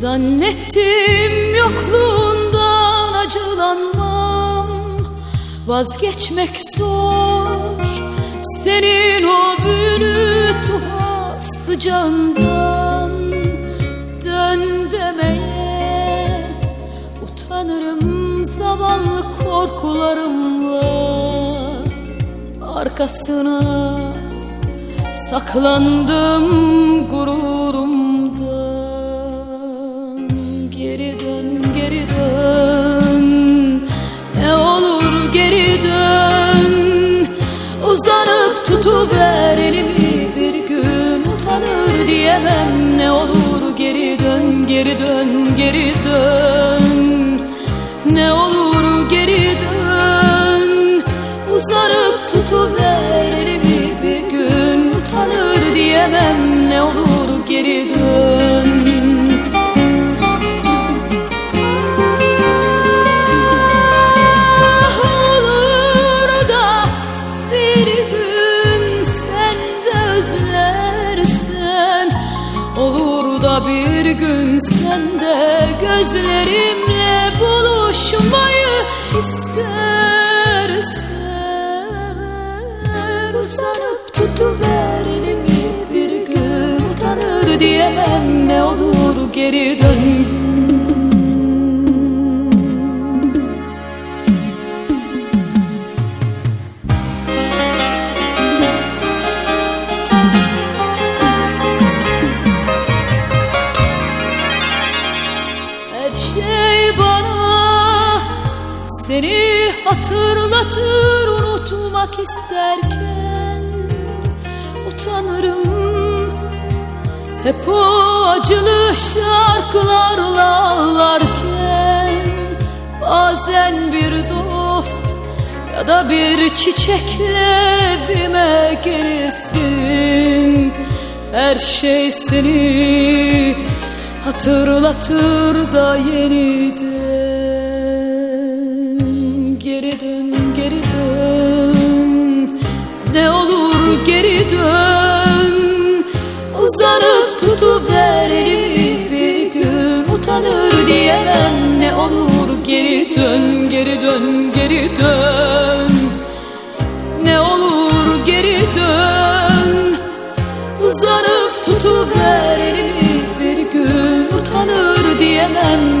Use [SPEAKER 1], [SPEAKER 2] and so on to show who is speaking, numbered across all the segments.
[SPEAKER 1] Zannettim yokluğundan acılanmam. Vazgeçmek zor. Senin o büyülü tuhaf sıcağından Dön demeye Utanırım zavallı korkularımla. Arkasına saklandım diyemem ne olur. Geri dön, geri dön, geri dön. Ne olur geri dön. Uzanıp tutuver elimi bir gün. Utanır diyemem ne olur. Geri dön bir gün sende gözlerimle buluşmayı istersen. Uzanıp tutuver elimi bir gün utanır diyemem ne olur geri dön Seni hatırlatır unutmak isterken Utanırım. Hep o acılı şarkılarla ağlarken Bazen bir dost ya da bir çiçekle evime gelirsin. Her şey seni hatırlatır da yeniden geri dön. Ne olur geri dön. Uzanıp tutuver elimi bir gün. Utanır diyemem ne olur. Geri dön, geri dön, geri dön. Ne olur geri dön. Uzanıp tutuver elimi bir gün. Utanır diyemem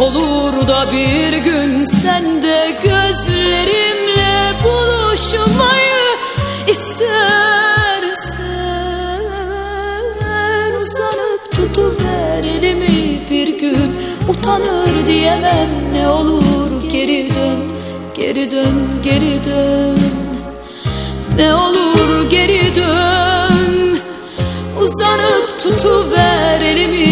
[SPEAKER 1] Olur da bir gün sen de gözlerimle buluşmayı istersen. Uzanıp tutuver elimi bir gün. Utanır diyemem ne olur. Geri dön Geri dön geri dön. Ne olur geri dön. Uzanıp tutuver elimi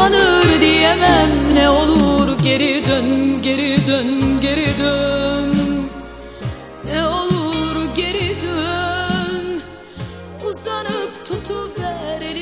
[SPEAKER 1] kapanır diyemem. Ne olur geri dön geri dön geri dön. Ne olur geri dön. Uzanıp tutuver elini